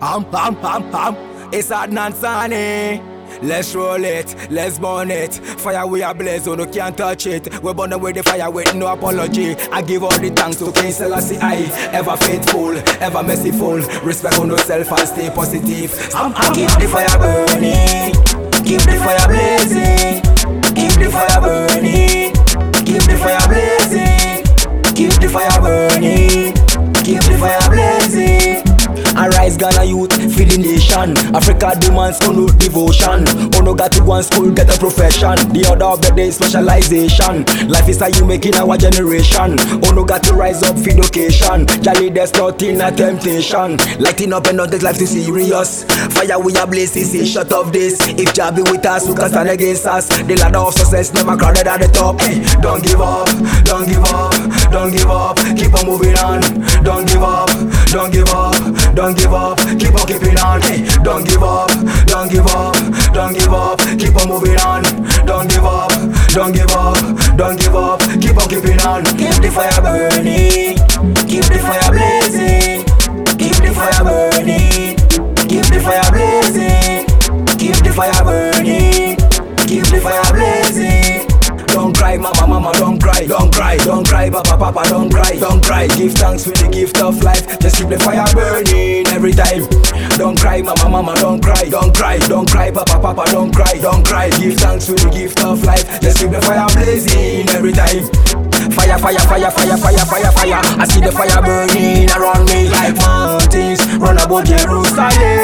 Ham, ham, ham, ham. It's Adnan Sanni. Let's roll it, let's burn it. Fire we are blaze, so no can't touch it. We burn away the fire with no apology. I give all the thanks to King Selassie I Ever faithful, ever merciful. Respect on yourself and stay positive. I'm, I'm keep the fire burning, keep the fire blazing, keep the fire burning, keep the fire blazing, keep the fire burning, youth, feed the nation. Africa demands no devotion. Ono got to one school, get a profession. The other of the day, specialization. Life is how you make in our generation. Ono got to rise up for education Jolly, there's nothing a temptation. Lighting up and not take life too serious. Fire we are blazing, say shut up this. If Jah be with us, who can stand against us? The ladder of success never crowded at the top. Hey, Don't give up, don't give up, don't give up. Keep on moving on, don't give up, don't give up, don't give up, keep on keeping on. Hey, don't give up, don't give up, don't give up, keep on moving on. Don't give up, don't give up, don't give up, keep on keeping on. Keep the fire burning, keep the fire blazing, keep the fire burning, keep the fire blazing, keep the fire burning, keep the fire blazing. Cry, mama, mama, don't cry, don't cry, don't cry, papa, papa, don't cry, don't cry. Give thanks for the gift of life. Just keep the fire burning every time. Don't cry, mama, mama, don't cry, don't cry, don't cry, papa, papa, don't cry, don't cry. Give thanks for the gift of life. Just keep the fire blazing every time. Fire, fire, fire, fire, fire, fire, fire. I see the fire burning around me like mountains. Run about Jerusalem.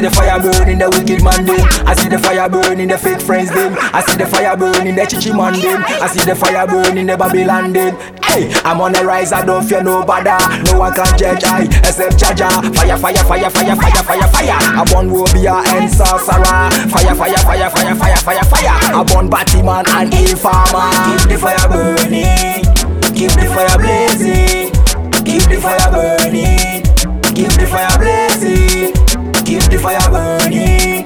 See the fire burning the wicked man them. I see the fire burning the fake friends them. I see the fire burning the chichi man them. I see the fire burning the Babylon them. Hey, I'm on the rise, I don't fear nobody. No one can judge I except Jaja. Fire, fire, fire, fire, fire, fire, fire. I born Wobia and Sorcerer. Fire, fire, fire, fire, fire, fire, fire. I born Batman and Informer. Keep the fire burning. Keep the fire blazing. Keep the fire burning. Keep the fire blazing. Fire burning.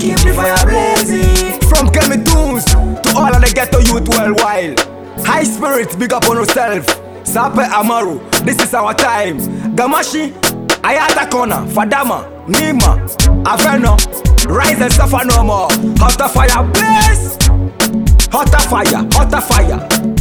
Keep the fire blazing. From Tunes to all of the ghetto youth worldwide. High spirits, big up on yourself. Sape Amaru, this is our time. Gamashi, Ayata Kona, Fadama, Nima, Aveno, rise and suffer no more. Hotter fire, blaze! Hotter fire, hotter fire.